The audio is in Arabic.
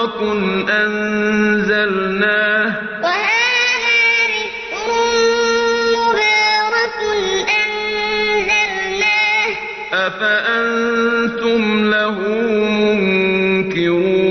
مبارك أنزلناه وهذا مبارك أنزلناه أفأنتم له منكرون